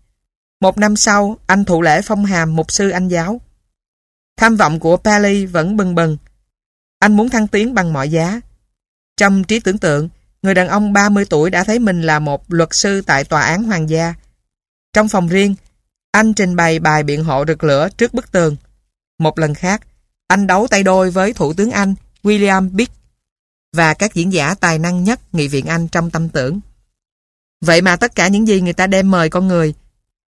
Một năm sau, anh thụ lễ phong hàm mục sư Anh giáo. Tham vọng của Paley vẫn bừng bừng. Anh muốn thăng tiến bằng mọi giá. Trong trí tưởng tượng, người đàn ông 30 tuổi đã thấy mình là một luật sư tại tòa án hoàng gia. Trong phòng riêng, anh trình bày bài biện hộ rực lửa trước bức tường. Một lần khác, anh đấu tay đôi với Thủ tướng Anh William Pitt và các diễn giả tài năng nhất Nghị viện Anh trong tâm tưởng. Vậy mà tất cả những gì người ta đem mời con người,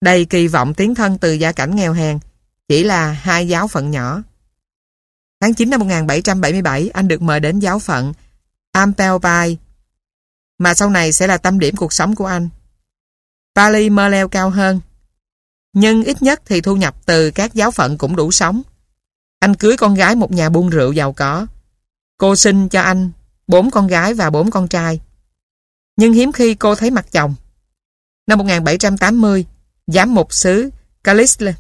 đầy kỳ vọng tiến thân từ gia cảnh nghèo hèn, chỉ là hai giáo phận nhỏ. Tháng 9 năm 1777, anh được mời đến giáo phận Ampelby, mà sau này sẽ là tâm điểm cuộc sống của anh. Pali mơ leo cao hơn, nhưng ít nhất thì thu nhập từ các giáo phận cũng đủ sống. Anh cưới con gái một nhà buôn rượu giàu có. Cô sinh cho anh bốn con gái và bốn con trai. Nhưng hiếm khi cô thấy mặt chồng. Năm 1780, giám mục xứ Calisle,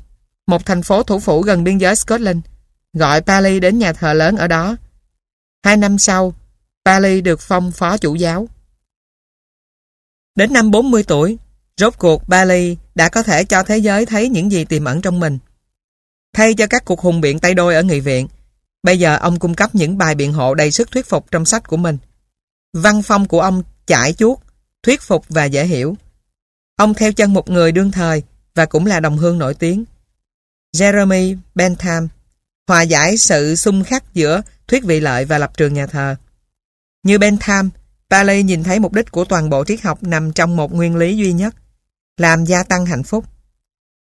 một thành phố thủ phủ gần biên giới Scotland, gọi Pali đến nhà thờ lớn ở đó. Hai năm sau, Pali được phong phó chủ giáo. Đến năm 40 tuổi, rốt cuộc Pali đã có thể cho thế giới thấy những gì tiềm ẩn trong mình. Thay cho các cuộc hùng biện tay đôi ở nghị viện, bây giờ ông cung cấp những bài biện hộ đầy sức thuyết phục trong sách của mình. Văn phong của ông chải chuốt, thuyết phục và dễ hiểu. Ông theo chân một người đương thời và cũng là đồng hương nổi tiếng. Jeremy Bentham hòa giải sự xung khắc giữa thuyết vị lợi và lập trường nhà thờ. Như Bentham, Paley nhìn thấy mục đích của toàn bộ triết học nằm trong một nguyên lý duy nhất, làm gia tăng hạnh phúc.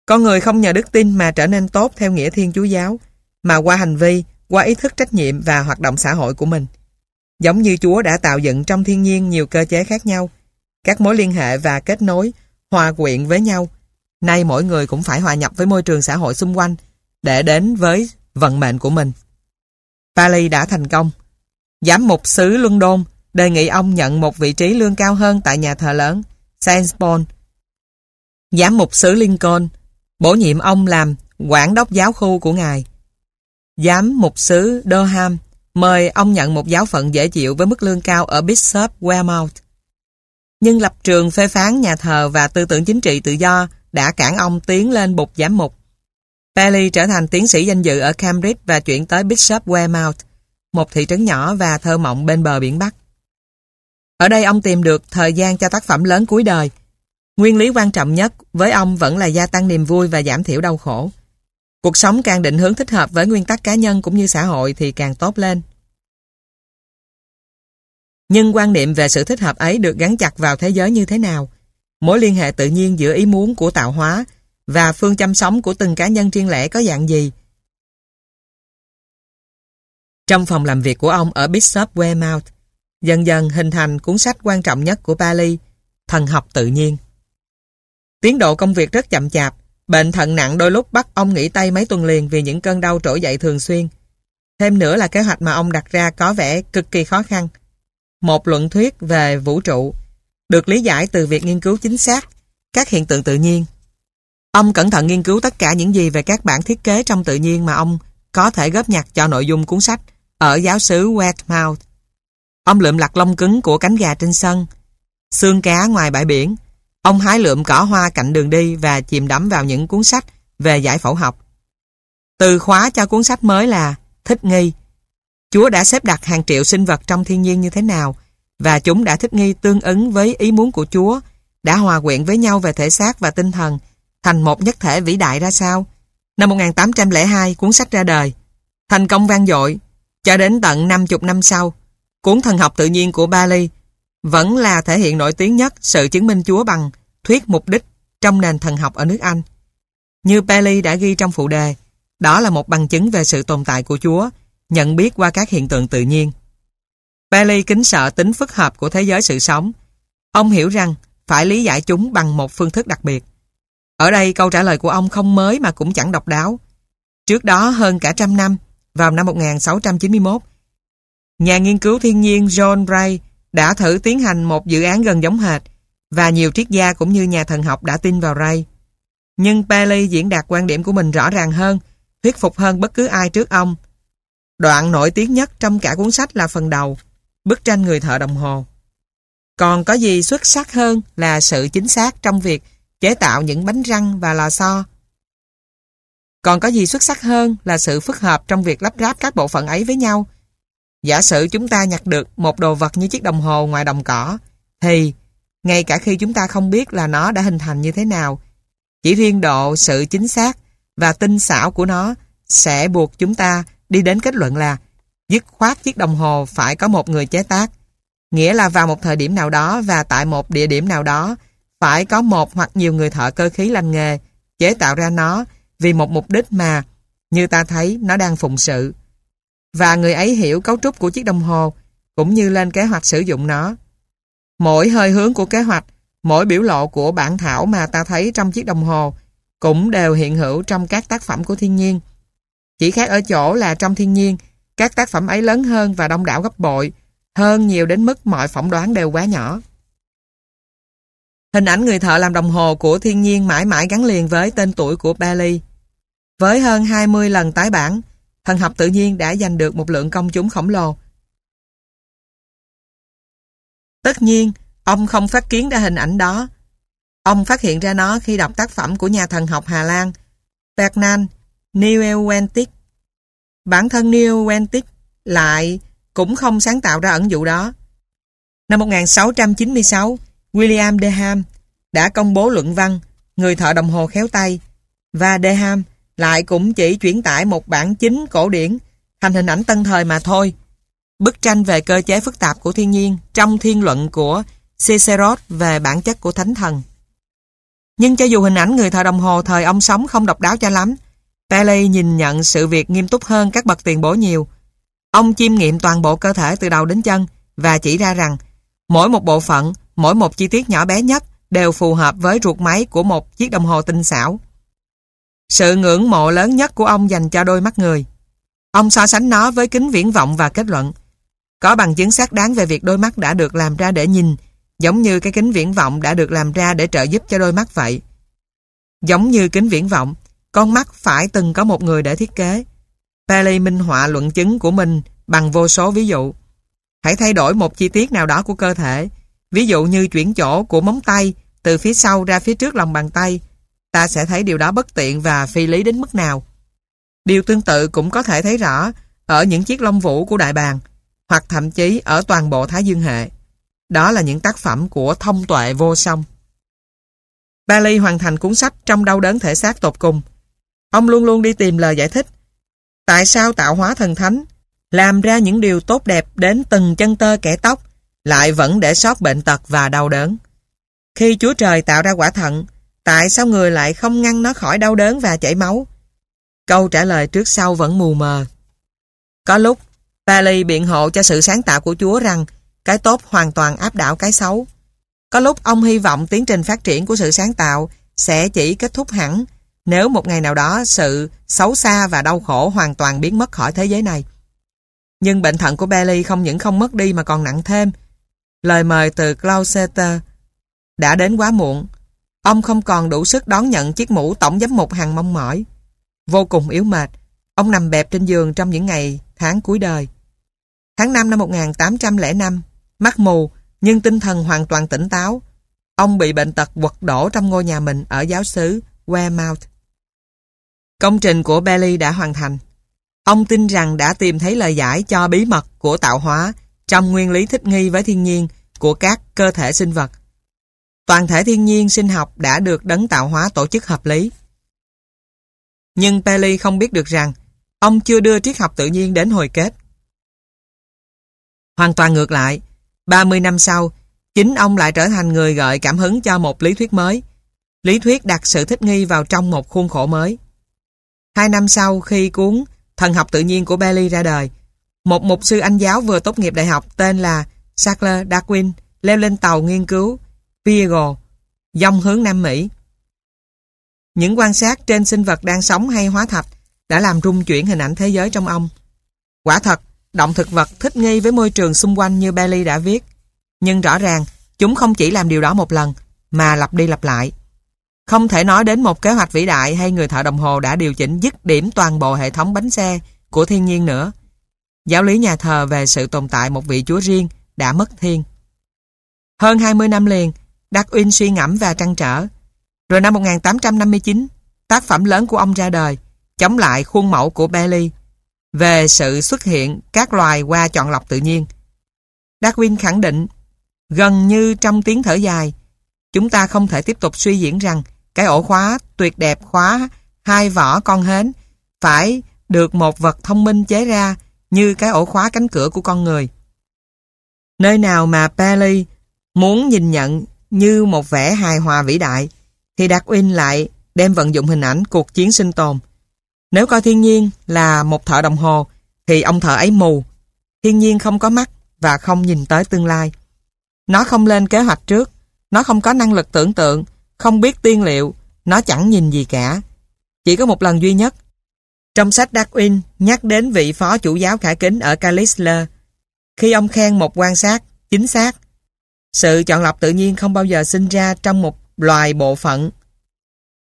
Con người không nhờ đức tin mà trở nên tốt theo nghĩa thiên chúa giáo, mà qua hành vi, qua ý thức trách nhiệm và hoạt động xã hội của mình. Giống như Chúa đã tạo dựng trong thiên nhiên nhiều cơ chế khác nhau, các mối liên hệ và kết nối, hòa quyện với nhau. Nay mỗi người cũng phải hòa nhập với môi trường xã hội xung quanh để đến với vận mệnh của mình. Pali đã thành công. Giám mục xứ London đề nghị ông nhận một vị trí lương cao hơn tại nhà thờ lớn Saint Paul Giám mục xứ Lincoln bổ nhiệm ông làm quản đốc giáo khu của ngài. Giám mục xứ Durham mời ông nhận một giáo phận dễ chịu với mức lương cao ở Bishop Wearmouth. Nhưng lập trường phê phán nhà thờ và tư tưởng chính trị tự do đã cản ông tiến lên bục giám mục. Bailey trở thành tiến sĩ danh dự ở Cambridge và chuyển tới Bishop Wearmouth, một thị trấn nhỏ và thơ mộng bên bờ biển Bắc. Ở đây ông tìm được thời gian cho tác phẩm lớn cuối đời. Nguyên lý quan trọng nhất với ông vẫn là gia tăng niềm vui và giảm thiểu đau khổ. Cuộc sống càng định hướng thích hợp với nguyên tắc cá nhân cũng như xã hội thì càng tốt lên. Nhưng quan niệm về sự thích hợp ấy được gắn chặt vào thế giới như thế nào? Mối liên hệ tự nhiên giữa ý muốn của tạo hóa và phương chăm sống của từng cá nhân riêng lẻ có dạng gì? Trong phòng làm việc của ông ở Bishop Weymouth, dần dần hình thành cuốn sách quan trọng nhất của Bali, Thần học tự nhiên. Tiến độ công việc rất chậm chạp, bệnh thận nặng đôi lúc bắt ông nghỉ tay mấy tuần liền vì những cơn đau trỗi dậy thường xuyên. Thêm nữa là kế hoạch mà ông đặt ra có vẻ cực kỳ khó khăn. Một luận thuyết về vũ trụ được lý giải từ việc nghiên cứu chính xác các hiện tượng tự nhiên. Ông cẩn thận nghiên cứu tất cả những gì về các bản thiết kế trong tự nhiên mà ông có thể góp nhặt cho nội dung cuốn sách ở giáo xứ wetmouth. Ông lượm lặt lông cứng của cánh gà trên sân, xương cá ngoài bãi biển. Ông hái lượm cỏ hoa cạnh đường đi và chìm đắm vào những cuốn sách về giải phẫu học. Từ khóa cho cuốn sách mới là Thích nghi. Chúa đã xếp đặt hàng triệu sinh vật trong thiên nhiên như thế nào và chúng đã thích nghi tương ứng với ý muốn của Chúa, đã hòa quyện với nhau về thể xác và tinh thần, thành một nhất thể vĩ đại ra sao. Năm 1802, cuốn sách ra đời. Thành công vang dội, cho đến tận 50 năm sau, cuốn thần học tự nhiên của Bali vẫn là thể hiện nổi tiếng nhất sự chứng minh Chúa bằng thuyết mục đích trong nền thần học ở nước Anh. Như Bailey đã ghi trong phụ đề, đó là một bằng chứng về sự tồn tại của Chúa, nhận biết qua các hiện tượng tự nhiên. Bailey kính sợ tính phức hợp của thế giới sự sống. Ông hiểu rằng phải lý giải chúng bằng một phương thức đặc biệt. Ở đây câu trả lời của ông không mới mà cũng chẳng độc đáo. Trước đó hơn cả trăm năm, vào năm 1691, nhà nghiên cứu thiên nhiên John Bray đã thử tiến hành một dự án gần giống hệt và nhiều triết gia cũng như nhà thần học đã tin vào Ray. Nhưng Paley diễn đạt quan điểm của mình rõ ràng hơn, thuyết phục hơn bất cứ ai trước ông. Đoạn nổi tiếng nhất trong cả cuốn sách là phần đầu, bức tranh người thợ đồng hồ. Còn có gì xuất sắc hơn là sự chính xác trong việc chế tạo những bánh răng và lò xo. Còn có gì xuất sắc hơn là sự phức hợp trong việc lắp ráp các bộ phận ấy với nhau. Giả sử chúng ta nhặt được một đồ vật như chiếc đồng hồ ngoài đồng cỏ, thì ngay cả khi chúng ta không biết là nó đã hình thành như thế nào, chỉ riêng độ sự chính xác và tinh xảo của nó sẽ buộc chúng ta đi đến kết luận là dứt khoát chiếc đồng hồ phải có một người chế tác. Nghĩa là vào một thời điểm nào đó và tại một địa điểm nào đó phải có một hoặc nhiều người thợ cơ khí lành nghề chế tạo ra nó vì một mục đích mà như ta thấy nó đang phụng sự. Và người ấy hiểu cấu trúc của chiếc đồng hồ cũng như lên kế hoạch sử dụng nó. Mỗi hơi hướng của kế hoạch, mỗi biểu lộ của bản thảo mà ta thấy trong chiếc đồng hồ cũng đều hiện hữu trong các tác phẩm của thiên nhiên. Chỉ khác ở chỗ là trong thiên nhiên, các tác phẩm ấy lớn hơn và đông đảo gấp bội, hơn nhiều đến mức mọi phỏng đoán đều quá nhỏ. Hình ảnh người thợ làm đồng hồ của thiên nhiên mãi mãi gắn liền với tên tuổi của Bailey. Với hơn 20 lần tái bản, thần học tự nhiên đã giành được một lượng công chúng khổng lồ. Tất nhiên, ông không phát kiến ra hình ảnh đó. Ông phát hiện ra nó khi đọc tác phẩm của nhà thần học Hà Lan, Ferdinand Nieuwentic. Bản thân Nieuwentic lại cũng không sáng tạo ra ẩn dụ đó. Năm 1696, William Deham đã công bố luận văn Người thợ đồng hồ khéo tay và Deham lại cũng chỉ chuyển tải một bản chính cổ điển thành hình ảnh tân thời mà thôi. Bức tranh về cơ chế phức tạp của thiên nhiên trong thiên luận của Cicero về bản chất của thánh thần. Nhưng cho dù hình ảnh người thợ đồng hồ thời ông sống không độc đáo cho lắm, Pele nhìn nhận sự việc nghiêm túc hơn các bậc tiền bối nhiều. Ông chiêm nghiệm toàn bộ cơ thể từ đầu đến chân và chỉ ra rằng mỗi một bộ phận, mỗi một chi tiết nhỏ bé nhất đều phù hợp với ruột máy của một chiếc đồng hồ tinh xảo. Sự ngưỡng mộ lớn nhất của ông dành cho đôi mắt người. Ông so sánh nó với kính viễn vọng và kết luận. Có bằng chứng xác đáng về việc đôi mắt đã được làm ra để nhìn, giống như cái kính viễn vọng đã được làm ra để trợ giúp cho đôi mắt vậy. Giống như kính viễn vọng, con mắt phải từng có một người để thiết kế. Paley minh họa luận chứng của mình bằng vô số ví dụ. Hãy thay đổi một chi tiết nào đó của cơ thể, ví dụ như chuyển chỗ của móng tay từ phía sau ra phía trước lòng bàn tay, ta sẽ thấy điều đó bất tiện và phi lý đến mức nào. Điều tương tự cũng có thể thấy rõ ở những chiếc lông vũ của đại bàng, hoặc thậm chí ở toàn bộ Thái Dương hệ. Đó là những tác phẩm của thông tuệ vô song. Bali hoàn thành cuốn sách trong đau đớn thể xác tột cùng. Ông luôn luôn đi tìm lời giải thích. Tại sao tạo hóa thần thánh làm ra những điều tốt đẹp đến từng chân tơ kẻ tóc lại vẫn để sót bệnh tật và đau đớn? Khi Chúa Trời tạo ra quả thận, tại sao người lại không ngăn nó khỏi đau đớn và chảy máu? Câu trả lời trước sau vẫn mù mờ. Có lúc, Paley biện hộ cho sự sáng tạo của Chúa rằng cái tốt hoàn toàn áp đảo cái xấu. Có lúc ông hy vọng tiến trình phát triển của sự sáng tạo sẽ chỉ kết thúc hẳn nếu một ngày nào đó sự xấu xa và đau khổ hoàn toàn biến mất khỏi thế giới này. Nhưng bệnh thận của Bailey không những không mất đi mà còn nặng thêm. Lời mời từ Gloucester đã đến quá muộn. Ông không còn đủ sức đón nhận chiếc mũ tổng giám mục hàng mong mỏi. Vô cùng yếu mệt, ông nằm bẹp trên giường trong những ngày tháng cuối đời. Tháng 5 năm 1805, mắt mù nhưng tinh thần hoàn toàn tỉnh táo. Ông bị bệnh tật quật đổ trong ngôi nhà mình ở giáo xứ Wearmouth. Công trình của Bailey đã hoàn thành. Ông tin rằng đã tìm thấy lời giải cho bí mật của tạo hóa trong nguyên lý thích nghi với thiên nhiên của các cơ thể sinh vật. Toàn thể thiên nhiên sinh học đã được đấng tạo hóa tổ chức hợp lý. Nhưng Bailey không biết được rằng ông chưa đưa triết học tự nhiên đến hồi kết. Hoàn toàn ngược lại, 30 năm sau, chính ông lại trở thành người gợi cảm hứng cho một lý thuyết mới. Lý thuyết đặt sự thích nghi vào trong một khuôn khổ mới. Hai năm sau khi cuốn Thần học tự nhiên của Bailey ra đời, một mục sư Anh giáo vừa tốt nghiệp đại học tên là Sackler Darwin leo lên tàu nghiên cứu Virgo, dòng hướng Nam Mỹ. Những quan sát trên sinh vật đang sống hay hóa thạch đã làm rung chuyển hình ảnh thế giới trong ông. Quả thật, động thực vật thích nghi với môi trường xung quanh như Bailey đã viết. Nhưng rõ ràng, chúng không chỉ làm điều đó một lần, mà lặp đi lặp lại. Không thể nói đến một kế hoạch vĩ đại hay người thợ đồng hồ đã điều chỉnh dứt điểm toàn bộ hệ thống bánh xe của thiên nhiên nữa. Giáo lý nhà thờ về sự tồn tại một vị chúa riêng đã mất thiên. Hơn 20 năm liền, Đắc Uyên suy ngẫm và trăn trở. Rồi năm 1859, tác phẩm lớn của ông ra đời, chống lại khuôn mẫu của Bailey về sự xuất hiện các loài qua chọn lọc tự nhiên. Darwin khẳng định, gần như trong tiếng thở dài, chúng ta không thể tiếp tục suy diễn rằng cái ổ khóa tuyệt đẹp khóa hai vỏ con hến phải được một vật thông minh chế ra như cái ổ khóa cánh cửa của con người. Nơi nào mà Paley muốn nhìn nhận như một vẻ hài hòa vĩ đại thì Darwin lại đem vận dụng hình ảnh cuộc chiến sinh tồn nếu coi thiên nhiên là một thợ đồng hồ, thì ông thợ ấy mù. Thiên nhiên không có mắt và không nhìn tới tương lai. Nó không lên kế hoạch trước, nó không có năng lực tưởng tượng, không biết tiên liệu, nó chẳng nhìn gì cả. Chỉ có một lần duy nhất. Trong sách Darwin nhắc đến vị phó chủ giáo khải kính ở Calisler, khi ông khen một quan sát chính xác, sự chọn lọc tự nhiên không bao giờ sinh ra trong một loài bộ phận,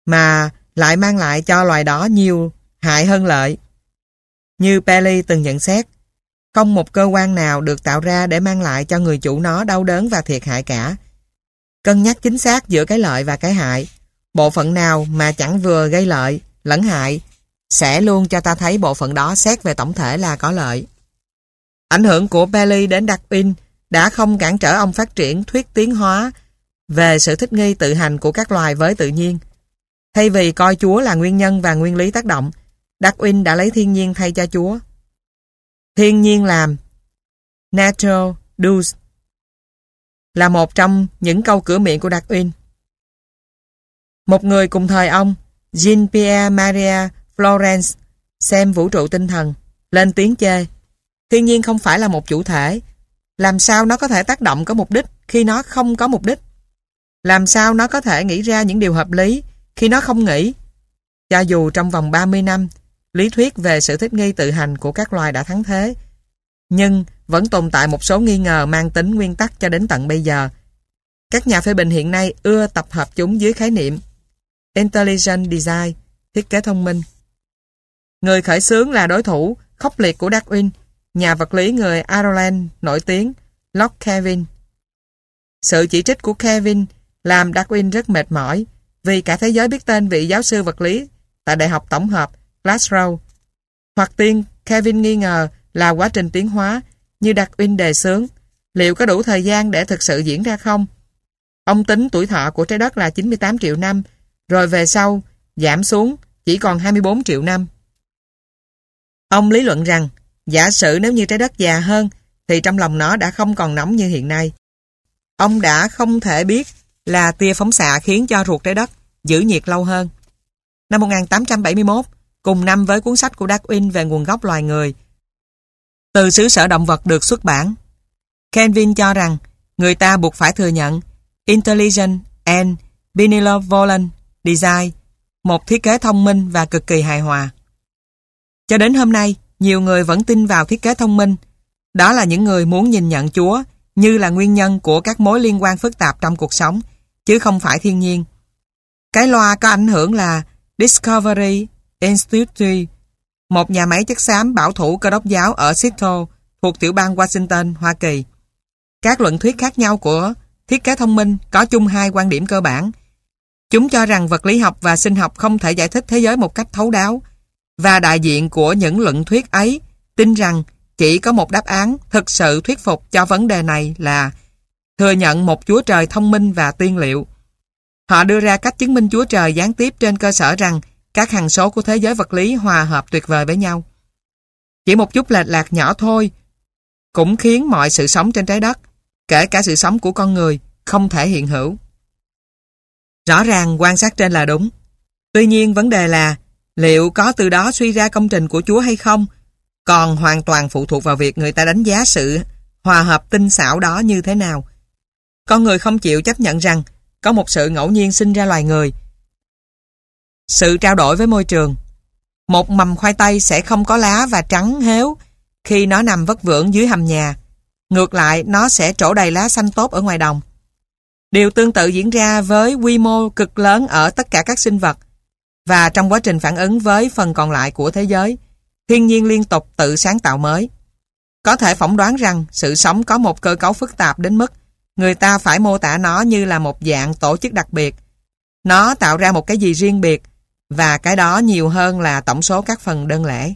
mà lại mang lại cho loài đó nhiều hại hơn lợi. Như Pelly từng nhận xét, không một cơ quan nào được tạo ra để mang lại cho người chủ nó đau đớn và thiệt hại cả. Cân nhắc chính xác giữa cái lợi và cái hại, bộ phận nào mà chẳng vừa gây lợi, lẫn hại, sẽ luôn cho ta thấy bộ phận đó xét về tổng thể là có lợi. Ảnh hưởng của Pelly đến Darwin đã không cản trở ông phát triển thuyết tiến hóa về sự thích nghi tự hành của các loài với tự nhiên. Thay vì coi Chúa là nguyên nhân và nguyên lý tác động, Darwin đã lấy thiên nhiên thay cho Chúa. Thiên nhiên làm Natural does là một trong những câu cửa miệng của Darwin. Một người cùng thời ông, Jean-Pierre Maria Florence, xem vũ trụ tinh thần, lên tiếng chê. Thiên nhiên không phải là một chủ thể. Làm sao nó có thể tác động có mục đích khi nó không có mục đích? Làm sao nó có thể nghĩ ra những điều hợp lý khi nó không nghĩ? Cho dù trong vòng 30 năm, lý thuyết về sự thích nghi tự hành của các loài đã thắng thế. Nhưng vẫn tồn tại một số nghi ngờ mang tính nguyên tắc cho đến tận bây giờ. Các nhà phê bình hiện nay ưa tập hợp chúng dưới khái niệm Intelligent Design, thiết kế thông minh. Người khởi xướng là đối thủ khốc liệt của Darwin, nhà vật lý người Ireland nổi tiếng, Locke Kevin. Sự chỉ trích của Kevin làm Darwin rất mệt mỏi vì cả thế giới biết tên vị giáo sư vật lý tại Đại học Tổng hợp Glasgow. Hoặc tiên, Kevin nghi ngờ là quá trình tiến hóa như Darwin đề xướng. Liệu có đủ thời gian để thực sự diễn ra không? Ông tính tuổi thọ của trái đất là 98 triệu năm, rồi về sau giảm xuống chỉ còn 24 triệu năm. Ông lý luận rằng, giả sử nếu như trái đất già hơn, thì trong lòng nó đã không còn nóng như hiện nay. Ông đã không thể biết là tia phóng xạ khiến cho ruột trái đất giữ nhiệt lâu hơn. Năm 1871, cùng năm với cuốn sách của Darwin về nguồn gốc loài người, từ xứ sở động vật được xuất bản. Kelvin cho rằng người ta buộc phải thừa nhận Intelligent and Benevolent Design, một thiết kế thông minh và cực kỳ hài hòa. Cho đến hôm nay, nhiều người vẫn tin vào thiết kế thông minh. Đó là những người muốn nhìn nhận Chúa như là nguyên nhân của các mối liên quan phức tạp trong cuộc sống, chứ không phải thiên nhiên. Cái loa có ảnh hưởng là Discovery Institute, một nhà máy chất xám bảo thủ cơ đốc giáo ở Seattle, thuộc tiểu bang Washington, Hoa Kỳ. Các luận thuyết khác nhau của thiết kế thông minh có chung hai quan điểm cơ bản. Chúng cho rằng vật lý học và sinh học không thể giải thích thế giới một cách thấu đáo, và đại diện của những luận thuyết ấy tin rằng chỉ có một đáp án thực sự thuyết phục cho vấn đề này là thừa nhận một Chúa Trời thông minh và tiên liệu. Họ đưa ra cách chứng minh Chúa Trời gián tiếp trên cơ sở rằng các hằng số của thế giới vật lý hòa hợp tuyệt vời với nhau. Chỉ một chút lệch lạc nhỏ thôi cũng khiến mọi sự sống trên trái đất, kể cả sự sống của con người, không thể hiện hữu. Rõ ràng quan sát trên là đúng. Tuy nhiên vấn đề là liệu có từ đó suy ra công trình của Chúa hay không còn hoàn toàn phụ thuộc vào việc người ta đánh giá sự hòa hợp tinh xảo đó như thế nào. Con người không chịu chấp nhận rằng có một sự ngẫu nhiên sinh ra loài người. Sự trao đổi với môi trường Một mầm khoai tây sẽ không có lá và trắng héo khi nó nằm vất vưởng dưới hầm nhà. Ngược lại, nó sẽ trổ đầy lá xanh tốt ở ngoài đồng. Điều tương tự diễn ra với quy mô cực lớn ở tất cả các sinh vật và trong quá trình phản ứng với phần còn lại của thế giới, thiên nhiên liên tục tự sáng tạo mới. Có thể phỏng đoán rằng sự sống có một cơ cấu phức tạp đến mức người ta phải mô tả nó như là một dạng tổ chức đặc biệt. Nó tạo ra một cái gì riêng biệt và cái đó nhiều hơn là tổng số các phần đơn lẻ.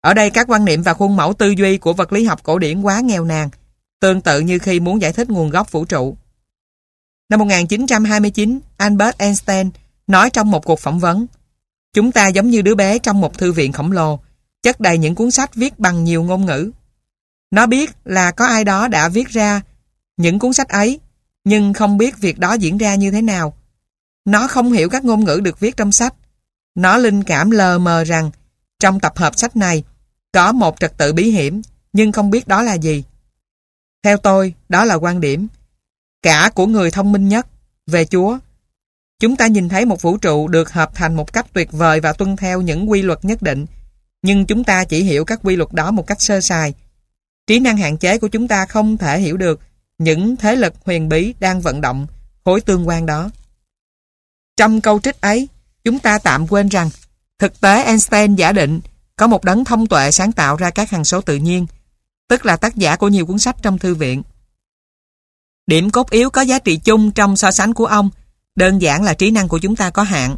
Ở đây các quan niệm và khuôn mẫu tư duy của vật lý học cổ điển quá nghèo nàn, tương tự như khi muốn giải thích nguồn gốc vũ trụ. Năm 1929, Albert Einstein nói trong một cuộc phỏng vấn, Chúng ta giống như đứa bé trong một thư viện khổng lồ, chất đầy những cuốn sách viết bằng nhiều ngôn ngữ. Nó biết là có ai đó đã viết ra những cuốn sách ấy, nhưng không biết việc đó diễn ra như thế nào. Nó không hiểu các ngôn ngữ được viết trong sách. Nó linh cảm lờ mờ rằng trong tập hợp sách này có một trật tự bí hiểm, nhưng không biết đó là gì. Theo tôi, đó là quan điểm cả của người thông minh nhất về Chúa. Chúng ta nhìn thấy một vũ trụ được hợp thành một cách tuyệt vời và tuân theo những quy luật nhất định, nhưng chúng ta chỉ hiểu các quy luật đó một cách sơ sài. Trí năng hạn chế của chúng ta không thể hiểu được những thế lực huyền bí đang vận động khối tương quan đó. Trong câu trích ấy, chúng ta tạm quên rằng thực tế Einstein giả định có một đấng thông tuệ sáng tạo ra các hằng số tự nhiên, tức là tác giả của nhiều cuốn sách trong thư viện. Điểm cốt yếu có giá trị chung trong so sánh của ông đơn giản là trí năng của chúng ta có hạn.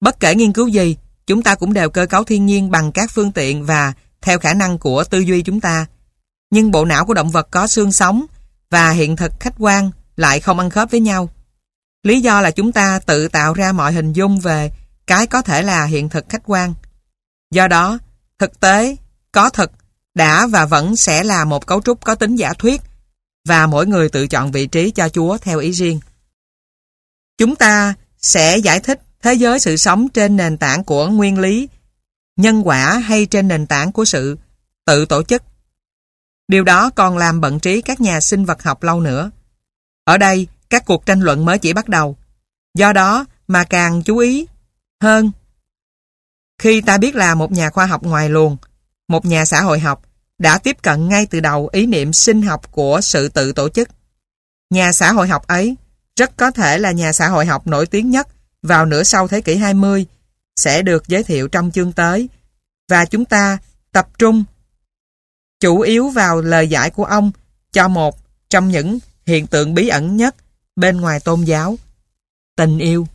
Bất kể nghiên cứu gì, chúng ta cũng đều cơ cấu thiên nhiên bằng các phương tiện và theo khả năng của tư duy chúng ta. Nhưng bộ não của động vật có xương sống và hiện thực khách quan lại không ăn khớp với nhau. Lý do là chúng ta tự tạo ra mọi hình dung về cái có thể là hiện thực khách quan. Do đó, thực tế, có thực, đã và vẫn sẽ là một cấu trúc có tính giả thuyết và mỗi người tự chọn vị trí cho Chúa theo ý riêng. Chúng ta sẽ giải thích thế giới sự sống trên nền tảng của nguyên lý, nhân quả hay trên nền tảng của sự tự tổ chức. Điều đó còn làm bận trí các nhà sinh vật học lâu nữa. Ở đây, các cuộc tranh luận mới chỉ bắt đầu. Do đó mà càng chú ý hơn. Khi ta biết là một nhà khoa học ngoài luồng, một nhà xã hội học, đã tiếp cận ngay từ đầu ý niệm sinh học của sự tự tổ chức. Nhà xã hội học ấy rất có thể là nhà xã hội học nổi tiếng nhất vào nửa sau thế kỷ 20 sẽ được giới thiệu trong chương tới và chúng ta tập trung chủ yếu vào lời giải của ông cho một trong những hiện tượng bí ẩn nhất bên ngoài tôn giáo, tình yêu.